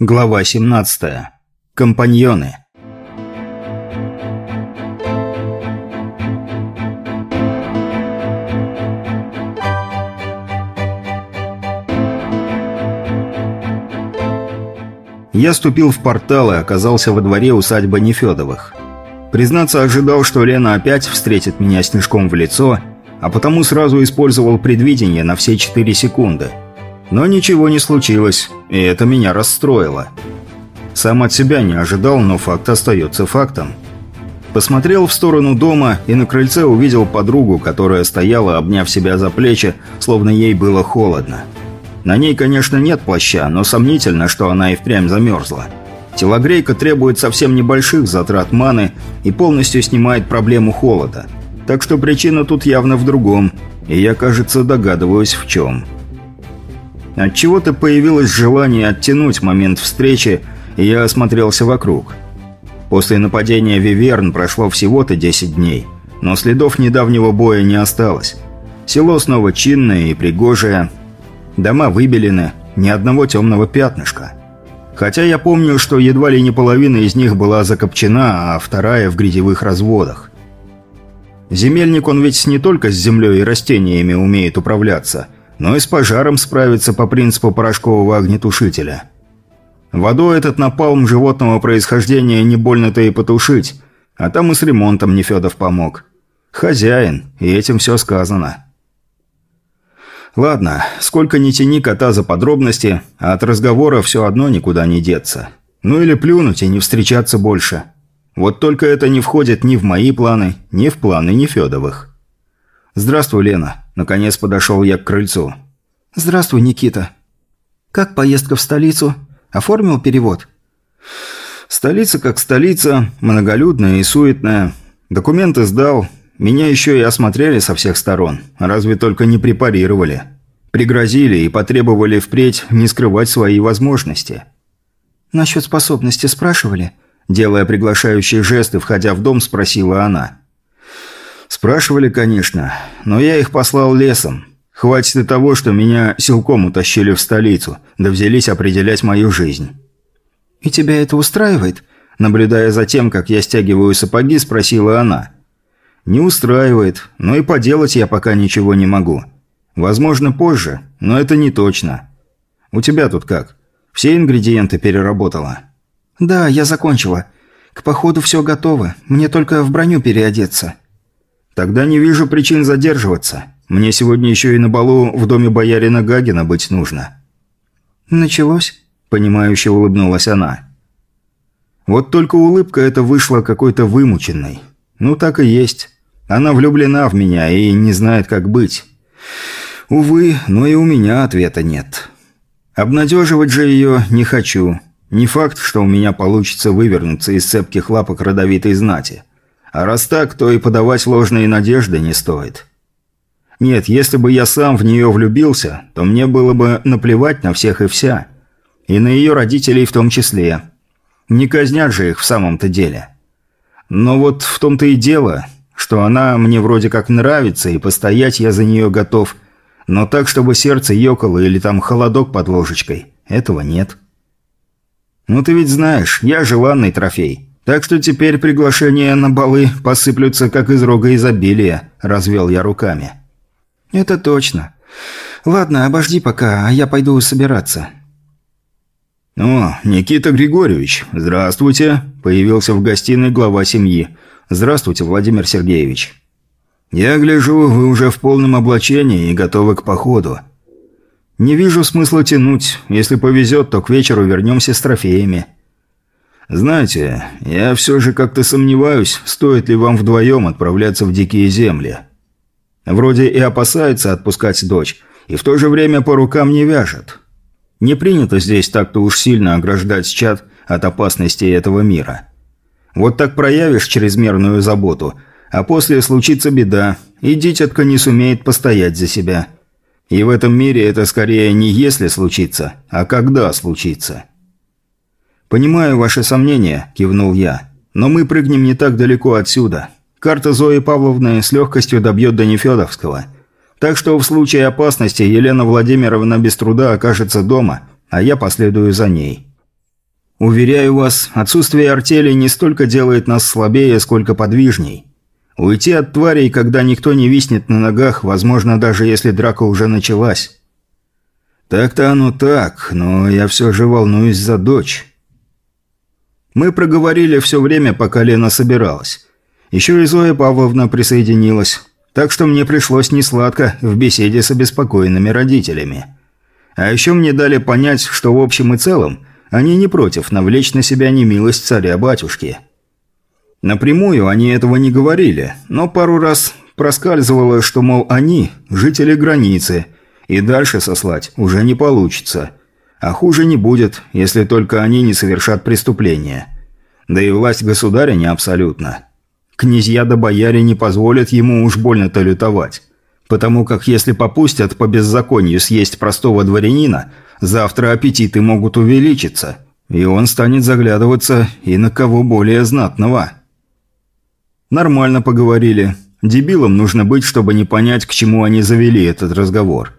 Глава 17. Компаньоны. Я ступил в портал и оказался во дворе усадьбы Нефедовых. Признаться, ожидал, что Лена опять встретит меня снежком в лицо, а потому сразу использовал предвидение на все 4 секунды – но ничего не случилось, и это меня расстроило. Сам от себя не ожидал, но факт остается фактом. Посмотрел в сторону дома и на крыльце увидел подругу, которая стояла, обняв себя за плечи, словно ей было холодно. На ней, конечно, нет плаща, но сомнительно, что она и впрямь замерзла. Телогрейка требует совсем небольших затрат маны и полностью снимает проблему холода. Так что причина тут явно в другом, и я, кажется, догадываюсь в чем. Отчего-то появилось желание оттянуть момент встречи, и я осмотрелся вокруг. После нападения Виверн прошло всего-то 10 дней, но следов недавнего боя не осталось. Село снова чинное и пригожее, дома выбелены, ни одного темного пятнышка. Хотя я помню, что едва ли не половина из них была закопчена, а вторая в грязевых разводах. Земельник он ведь не только с землей и растениями умеет управляться – но и с пожаром справится по принципу порошкового огнетушителя. Водой этот напалм животного происхождения не больно-то и потушить, а там и с ремонтом Нефедов помог. Хозяин, и этим все сказано. Ладно, сколько ни тяни кота за подробности, а от разговора все одно никуда не деться. Ну или плюнуть и не встречаться больше. Вот только это не входит ни в мои планы, ни в планы Нефедовых. «Здравствуй, Лена». Наконец подошел я к крыльцу. «Здравствуй, Никита. Как поездка в столицу? Оформил перевод?» «Столица как столица, многолюдная и суетная. Документы сдал. Меня еще и осмотрели со всех сторон. Разве только не препарировали. Пригрозили и потребовали впредь не скрывать свои возможности». «Насчет способности спрашивали?» Делая приглашающие жесты, входя в дом, спросила она. Спрашивали, конечно, но я их послал лесом. Хватит и того, что меня силком утащили в столицу, да взялись определять мою жизнь. «И тебя это устраивает?» Наблюдая за тем, как я стягиваю сапоги, спросила она. «Не устраивает, но и поделать я пока ничего не могу. Возможно, позже, но это не точно. У тебя тут как? Все ингредиенты переработала?» «Да, я закончила. К походу все готово. Мне только в броню переодеться». «Тогда не вижу причин задерживаться. Мне сегодня еще и на балу в доме боярина Гагина быть нужно». «Началось?» – понимающе улыбнулась она. Вот только улыбка эта вышла какой-то вымученной. Ну, так и есть. Она влюблена в меня и не знает, как быть. Увы, но и у меня ответа нет. Обнадеживать же ее не хочу. Не факт, что у меня получится вывернуться из цепких лапок родовитой знати. А раз так, то и подавать ложные надежды не стоит. Нет, если бы я сам в нее влюбился, то мне было бы наплевать на всех и вся. И на ее родителей в том числе. Не казнят же их в самом-то деле. Но вот в том-то и дело, что она мне вроде как нравится, и постоять я за нее готов. Но так, чтобы сердце ёкало или там холодок под ложечкой, этого нет. Ну ты ведь знаешь, я желанный трофей. Так что теперь приглашения на балы посыплются, как из рога изобилия», – развел я руками. «Это точно. Ладно, обожди пока, а я пойду собираться». «О, Никита Григорьевич, здравствуйте», – появился в гостиной глава семьи. «Здравствуйте, Владимир Сергеевич». «Я гляжу, вы уже в полном облачении и готовы к походу». «Не вижу смысла тянуть. Если повезет, то к вечеру вернемся с трофеями». «Знаете, я все же как-то сомневаюсь, стоит ли вам вдвоем отправляться в дикие земли. Вроде и опасается отпускать дочь, и в то же время по рукам не вяжет. Не принято здесь так-то уж сильно ограждать чад от опасностей этого мира. Вот так проявишь чрезмерную заботу, а после случится беда, и дитятка не сумеет постоять за себя. И в этом мире это скорее не если случится, а когда случится». «Понимаю ваши сомнения», – кивнул я. «Но мы прыгнем не так далеко отсюда. Карта Зои Павловны с легкостью добьет до Нефедовского. Так что в случае опасности Елена Владимировна без труда окажется дома, а я последую за ней». Уверяю вас, отсутствие артели не столько делает нас слабее, сколько подвижней. Уйти от тварей, когда никто не виснет на ногах, возможно, даже если драка уже началась. Так-то оно так, но я все же волнуюсь за дочь. Мы проговорили все время, пока Лена собиралась. Еще и Зоя Павловна присоединилась, так что мне пришлось несладко в беседе с обеспокоенными родителями. А еще мне дали понять, что в общем и целом они не против навлечь на себя немилость царя-батюшки. Напрямую они этого не говорили, но пару раз проскальзывало, что, мол, они – жители границы, и дальше сослать уже не получится. А хуже не будет, если только они не совершат преступления. Да и власть государя не абсолютна. Князья да бояре не позволят ему уж больно-то лютовать. Потому как если попустят по беззаконию съесть простого дворянина, завтра аппетиты могут увеличиться, и он станет заглядываться и на кого более знатного. Нормально поговорили. Дебилам нужно быть, чтобы не понять, к чему они завели этот разговор.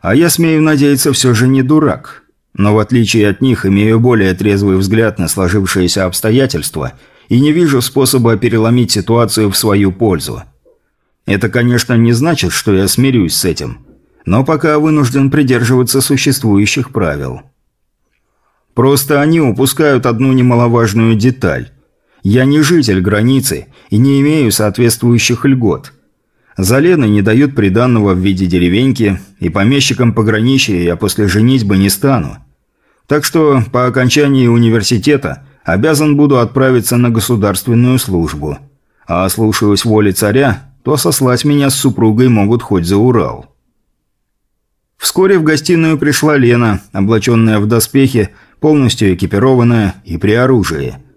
А я смею надеяться, все же не дурак. Но в отличие от них, имею более трезвый взгляд на сложившиеся обстоятельства и не вижу способа переломить ситуацию в свою пользу. Это, конечно, не значит, что я смирюсь с этим, но пока вынужден придерживаться существующих правил. Просто они упускают одну немаловажную деталь. Я не житель границы и не имею соответствующих льгот. За Леной не дают приданного в виде деревеньки, и помещиком пограничья я после женитьбы не стану. Так что по окончании университета обязан буду отправиться на государственную службу. А слушаюсь воли царя, то сослать меня с супругой могут хоть за Урал. Вскоре в гостиную пришла Лена, облаченная в доспехи, полностью экипированная и при оружии –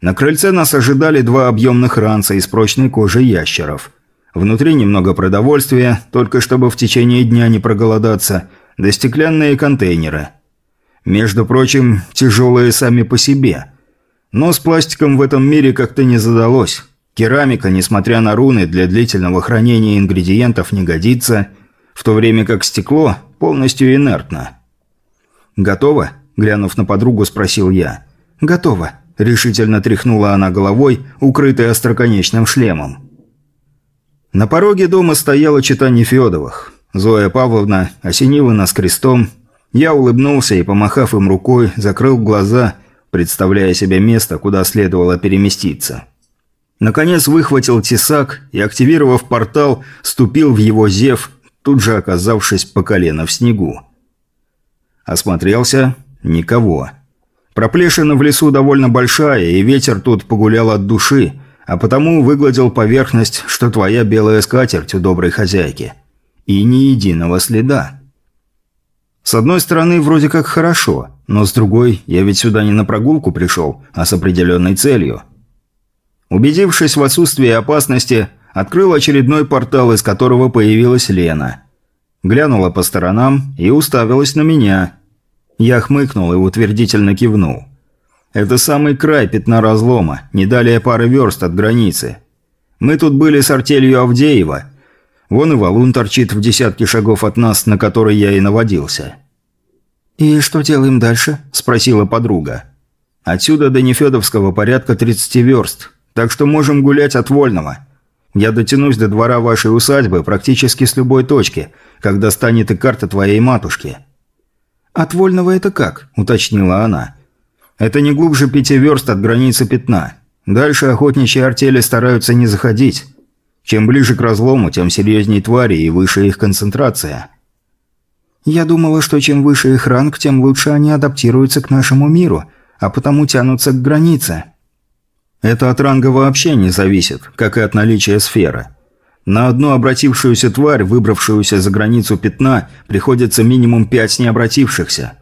на крыльце нас ожидали два объемных ранца из прочной кожи ящеров. Внутри немного продовольствия, только чтобы в течение дня не проголодаться, да стеклянные контейнеры. Между прочим, тяжелые сами по себе. Но с пластиком в этом мире как-то не задалось. Керамика, несмотря на руны, для длительного хранения ингредиентов не годится, в то время как стекло полностью инертно. «Готово?» – глянув на подругу, спросил я. «Готово», Решительно тряхнула она головой, укрытой остроконечным шлемом. На пороге дома стояла чита Нефедовых. Зоя Павловна осенила нас крестом. Я улыбнулся и, помахав им рукой, закрыл глаза, представляя себе место, куда следовало переместиться. Наконец выхватил тесак и, активировав портал, ступил в его зев, тут же оказавшись по колено в снегу. Осмотрелся – никого. Проплешина в лесу довольно большая, и ветер тут погулял от души, а потому выгладил поверхность, что твоя белая скатерть у доброй хозяйки. И ни единого следа. С одной стороны, вроде как хорошо, но с другой, я ведь сюда не на прогулку пришел, а с определенной целью. Убедившись в отсутствии опасности, открыл очередной портал, из которого появилась Лена. Глянула по сторонам и уставилась на меня – я хмыкнул и утвердительно кивнул. «Это самый край пятна разлома, не далее пары верст от границы. Мы тут были с артелью Авдеева. Вон и валун торчит в десятке шагов от нас, на который я и наводился». «И что делаем дальше?» – спросила подруга. «Отсюда до Нефедовского порядка 30 верст, так что можем гулять от вольного. Я дотянусь до двора вашей усадьбы практически с любой точки, когда станет и карта твоей матушки». «От Вольного это как?» – уточнила она. «Это не глубже пяти верст от границы пятна. Дальше охотничьи артели стараются не заходить. Чем ближе к разлому, тем серьезнее твари и выше их концентрация». «Я думала, что чем выше их ранг, тем лучше они адаптируются к нашему миру, а потому тянутся к границе». «Это от ранга вообще не зависит, как и от наличия сферы». На одну обратившуюся тварь, выбравшуюся за границу пятна, приходится минимум пять необратившихся.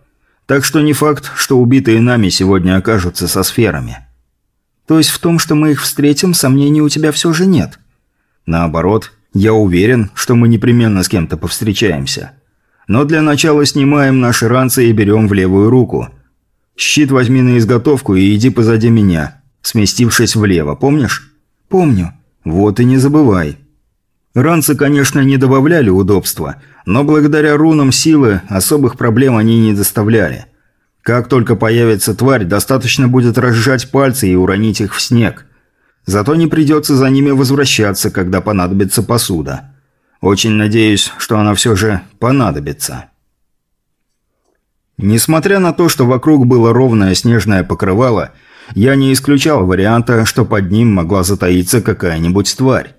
Так что не факт, что убитые нами сегодня окажутся со сферами. То есть в том, что мы их встретим, сомнений у тебя все же нет? Наоборот, я уверен, что мы непременно с кем-то повстречаемся. Но для начала снимаем наши ранцы и берем в левую руку. Щит возьми на изготовку и иди позади меня, сместившись влево, помнишь? Помню. Вот и не забывай. Ранцы, конечно, не добавляли удобства, но благодаря рунам силы особых проблем они не доставляли. Как только появится тварь, достаточно будет разжать пальцы и уронить их в снег. Зато не придется за ними возвращаться, когда понадобится посуда. Очень надеюсь, что она все же понадобится. Несмотря на то, что вокруг было ровное снежное покрывало, я не исключал варианта, что под ним могла затаиться какая-нибудь тварь.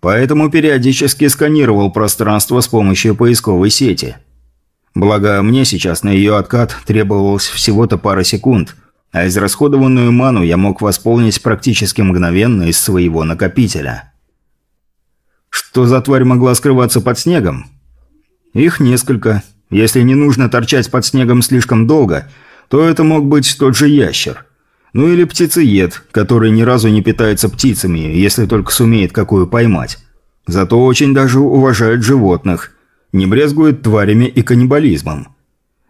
Поэтому периодически сканировал пространство с помощью поисковой сети – Благо, мне сейчас на ее откат требовалось всего-то пара секунд, а израсходованную ману я мог восполнить практически мгновенно из своего накопителя. Что за тварь могла скрываться под снегом? Их несколько. Если не нужно торчать под снегом слишком долго, то это мог быть тот же ящер. Ну или птицеед, который ни разу не питается птицами, если только сумеет какую поймать. Зато очень даже уважает животных – не брезгует тварями и каннибализмом.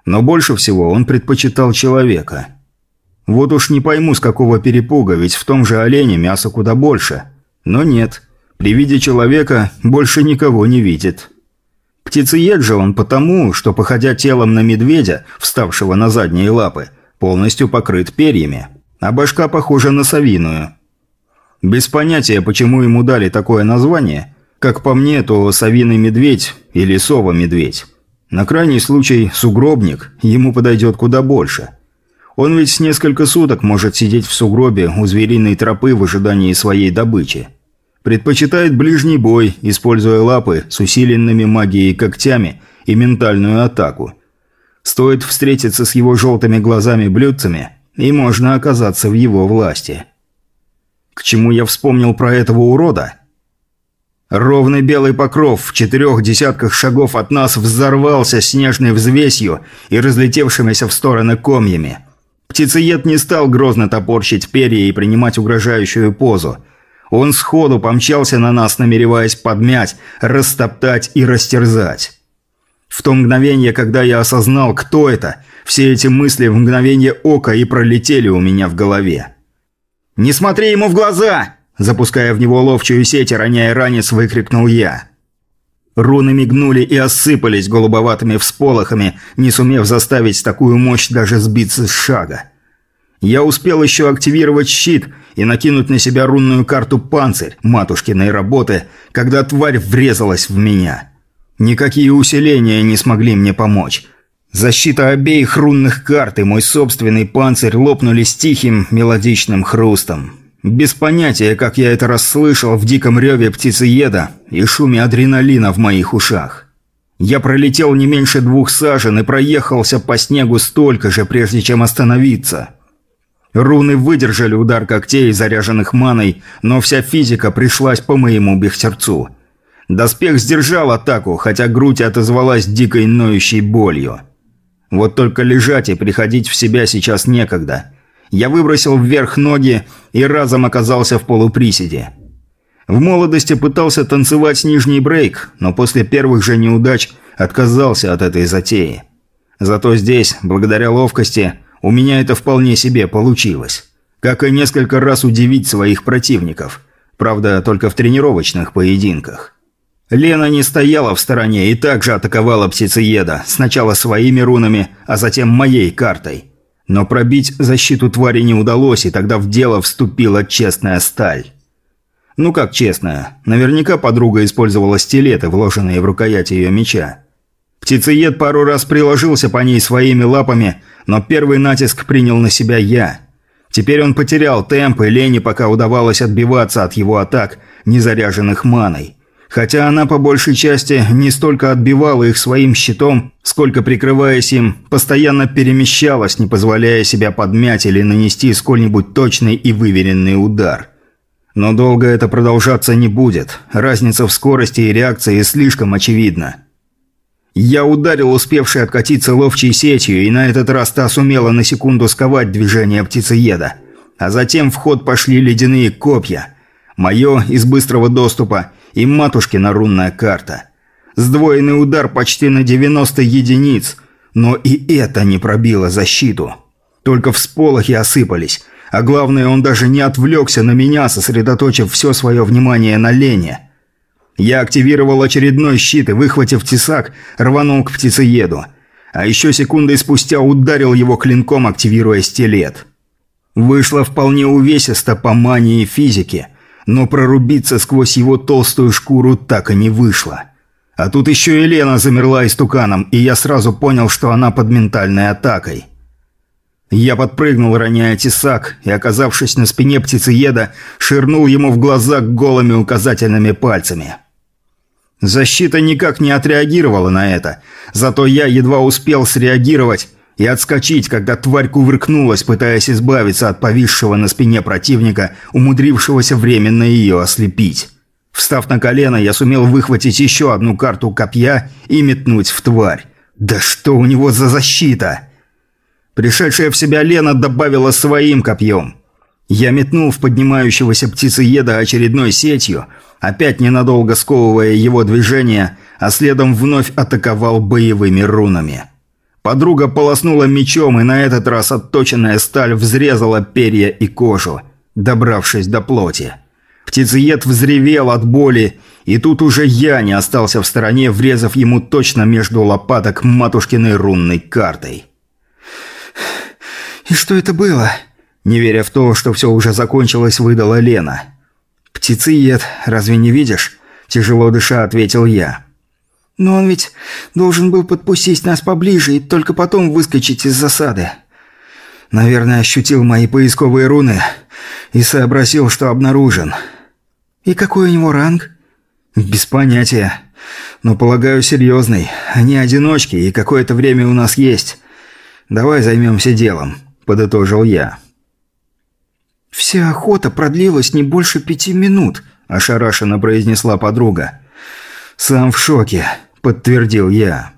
Но больше всего он предпочитал человека. Вот уж не пойму, с какого перепуга, ведь в том же олене мяса куда больше. Но нет, при виде человека больше никого не видит. Птицеед же он потому, что, походя телом на медведя, вставшего на задние лапы, полностью покрыт перьями, а башка похожа на совиную. Без понятия, почему ему дали такое название – как по мне, то совиный медведь или сова-медведь. На крайний случай сугробник, ему подойдет куда больше. Он ведь несколько суток может сидеть в сугробе у звериной тропы в ожидании своей добычи. Предпочитает ближний бой, используя лапы с усиленными магией когтями и ментальную атаку. Стоит встретиться с его желтыми глазами-блюдцами, и можно оказаться в его власти. К чему я вспомнил про этого урода – Ровный белый покров в четырех десятках шагов от нас взорвался снежной взвесью и разлетевшимися в стороны комьями. Птицеед не стал грозно топорщить перья и принимать угрожающую позу. Он сходу помчался на нас, намереваясь подмять, растоптать и растерзать. В то мгновение, когда я осознал, кто это, все эти мысли в мгновение ока и пролетели у меня в голове. «Не смотри ему в глаза!» Запуская в него ловчую сеть и роняя ранец, выкрикнул я. Руны мигнули и осыпались голубоватыми всполохами, не сумев заставить такую мощь даже сбиться с шага. Я успел еще активировать щит и накинуть на себя рунную карту «Панцирь» матушкиной работы, когда тварь врезалась в меня. Никакие усиления не смогли мне помочь. Защита обеих рунных карт и мой собственный панцирь лопнули с тихим мелодичным хрустом. Без понятия, как я это расслышал в диком реве птицееда и шуме адреналина в моих ушах. Я пролетел не меньше двух сажен и проехался по снегу столько же, прежде чем остановиться. Руны выдержали удар когтей, заряженных маной, но вся физика пришлась по моему бехтерцу. Доспех сдержал атаку, хотя грудь отозвалась дикой ноющей болью. Вот только лежать и приходить в себя сейчас некогда – я выбросил вверх ноги и разом оказался в полуприседе. В молодости пытался танцевать нижний брейк, но после первых же неудач отказался от этой затеи. Зато здесь, благодаря ловкости, у меня это вполне себе получилось. Как и несколько раз удивить своих противников. Правда, только в тренировочных поединках. Лена не стояла в стороне и также атаковала птицееда, сначала своими рунами, а затем моей картой. Но пробить защиту твари не удалось, и тогда в дело вступила честная сталь. Ну как честная? Наверняка подруга использовала стилеты, вложенные в рукоять ее меча. Птицеед пару раз приложился по ней своими лапами, но первый натиск принял на себя я. Теперь он потерял темп, и Лене пока удавалось отбиваться от его атак, не заряженных маной хотя она по большей части не столько отбивала их своим щитом, сколько, прикрываясь им, постоянно перемещалась, не позволяя себя подмять или нанести сколь-нибудь точный и выверенный удар. Но долго это продолжаться не будет, разница в скорости и реакции слишком очевидна. Я ударил успевший откатиться ловчей сетью, и на этот раз та сумела на секунду сковать движение птицееда. А затем в ход пошли ледяные копья. Мое из быстрого доступа – и матушкина рунная карта. Сдвоенный удар почти на 90 единиц, но и это не пробило защиту. Только всполохи осыпались, а главное, он даже не отвлекся на меня, сосредоточив все свое внимание на Лене. Я активировал очередной щит и, выхватив тесак, рванул к птицееду. а еще секундой спустя ударил его клинком, активируя стилет. Вышло вполне увесисто по мании физики, но прорубиться сквозь его толстую шкуру так и не вышло. А тут еще Елена замерла истуканом, и я сразу понял, что она под ментальной атакой. Я подпрыгнул, роняя тесак, и, оказавшись на спине птицееда, ширнул ему в глаза голыми указательными пальцами. Защита никак не отреагировала на это, зато я едва успел среагировать и отскочить, когда тварь кувыркнулась, пытаясь избавиться от повисшего на спине противника, умудрившегося временно ее ослепить. Встав на колено, я сумел выхватить еще одну карту копья и метнуть в тварь. «Да что у него за защита?» Пришедшая в себя Лена добавила своим копьем. Я метнул в поднимающегося птицееда очередной сетью, опять ненадолго сковывая его движение, а следом вновь атаковал боевыми рунами. Подруга полоснула мечом, и на этот раз отточенная сталь взрезала перья и кожу, добравшись до плоти. Птицеед взревел от боли, и тут уже я не остался в стороне, врезав ему точно между лопаток матушкиной рунной картой. «И что это было?» Не веря в то, что все уже закончилось, выдала Лена. «Птицеед, разве не видишь?» Тяжело дыша, ответил я. «Но он ведь должен был подпустить нас поближе и только потом выскочить из засады. Наверное, ощутил мои поисковые руны и сообразил, что обнаружен». «И какой у него ранг?» «Без понятия. Но, полагаю, серьезный. Они одиночки, и какое-то время у нас есть. Давай займемся делом» подытожил я. «Вся охота продлилась не больше пяти минут», – ошарашенно произнесла подруга. «Сам в шоке», – подтвердил я.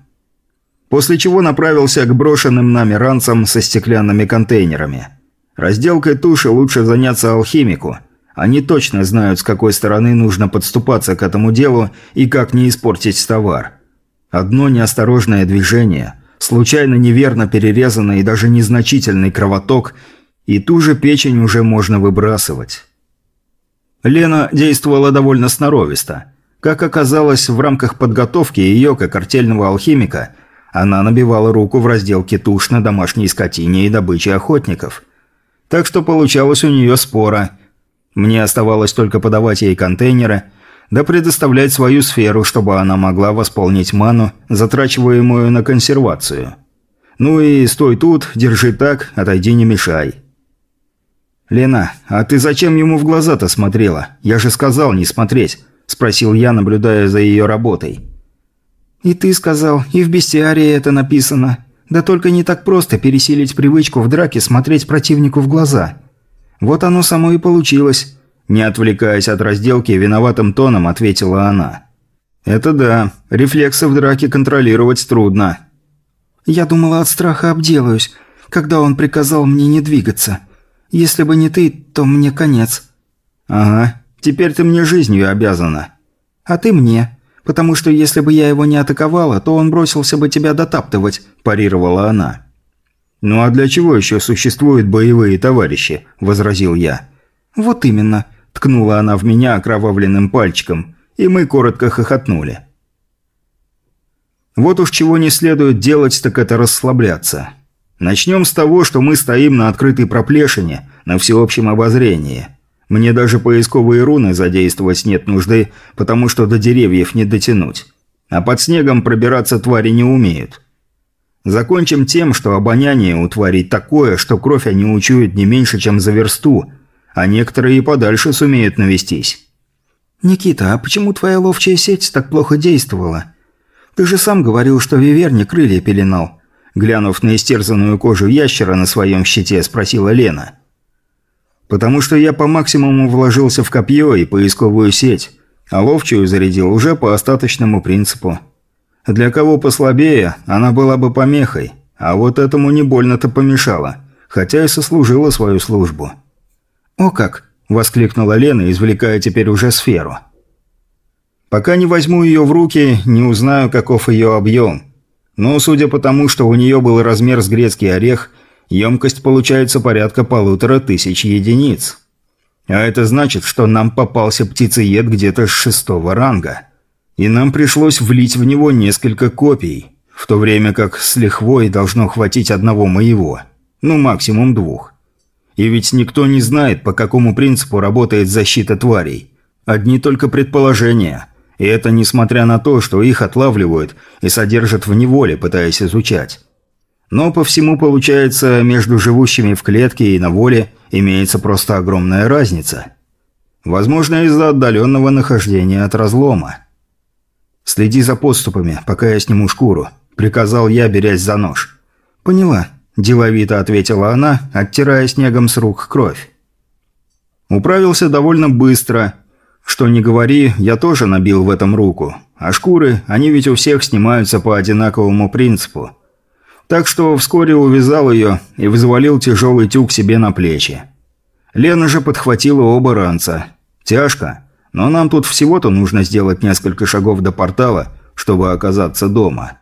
После чего направился к брошенным нами ранцам со стеклянными контейнерами. Разделкой туши лучше заняться алхимику. Они точно знают, с какой стороны нужно подступаться к этому делу и как не испортить товар. Одно неосторожное движение – случайно неверно перерезанный и даже незначительный кровоток, и ту же печень уже можно выбрасывать. Лена действовала довольно сноровисто. Как оказалось, в рамках подготовки ее, как артельного алхимика, она набивала руку в разделке туш на домашней скотине и добыче охотников. Так что получалось у нее спора. Мне оставалось только подавать ей контейнеры – да предоставлять свою сферу, чтобы она могла восполнить ману, затрачиваемую на консервацию. Ну и стой тут, держи так, отойди не мешай. «Лена, а ты зачем ему в глаза-то смотрела? Я же сказал не смотреть», – спросил я, наблюдая за ее работой. «И ты сказал, и в бестиарии это написано. Да только не так просто пересилить привычку в драке смотреть противнику в глаза. Вот оно само и получилось. Не отвлекаясь от разделки, виноватым тоном ответила она. «Это да, рефлексы в драке контролировать трудно». «Я думала, от страха обделаюсь, когда он приказал мне не двигаться. Если бы не ты, то мне конец». «Ага, теперь ты мне жизнью обязана». «А ты мне, потому что если бы я его не атаковала, то он бросился бы тебя дотаптывать», – парировала она. «Ну а для чего еще существуют боевые товарищи?» – возразил я. «Вот именно. Ткнула она в меня окровавленным пальчиком, и мы коротко хохотнули. Вот уж чего не следует делать, так это расслабляться. Начнем с того, что мы стоим на открытой проплешине, на всеобщем обозрении. Мне даже поисковые руны задействовать нет нужды, потому что до деревьев не дотянуть. А под снегом пробираться твари не умеют. Закончим тем, что обоняние у тварей такое, что кровь они учуют не меньше, чем за версту – а некоторые и подальше сумеют навестись. «Никита, а почему твоя ловчая сеть так плохо действовала? Ты же сам говорил, что Виверни крылья пеленал». Глянув на истерзанную кожу ящера на своем щите, спросила Лена. «Потому что я по максимуму вложился в копье и поисковую сеть, а ловчую зарядил уже по остаточному принципу. Для кого послабее, она была бы помехой, а вот этому не больно-то помешала, хотя и сослужила свою службу». «О как!» – воскликнула Лена, извлекая теперь уже сферу. «Пока не возьму ее в руки, не узнаю, каков ее объем. Но, судя по тому, что у нее был размер с грецкий орех, емкость получается порядка полутора тысяч единиц. А это значит, что нам попался птицеед где-то с шестого ранга. И нам пришлось влить в него несколько копий. в то время как с лихвой должно хватить одного моего, ну максимум двух. И ведь никто не знает, по какому принципу работает защита тварей. Одни только предположения. И это несмотря на то, что их отлавливают и содержат в неволе, пытаясь изучать. Но по всему получается, между живущими в клетке и на воле имеется просто огромная разница. Возможно, из-за отдаленного нахождения от разлома. «Следи за подступами, пока я сниму шкуру», – приказал я, берясь за нож. «Поняла», – деловито ответила она, оттирая снегом с рук кровь. Управился довольно быстро. Что не говори, я тоже набил в этом руку. А шкуры, они ведь у всех снимаются по одинаковому принципу. Так что вскоре увязал ее и взвалил тяжелый тюк себе на плечи. Лена же подхватила оба ранца. Тяжко, но нам тут всего-то нужно сделать несколько шагов до портала, чтобы оказаться дома.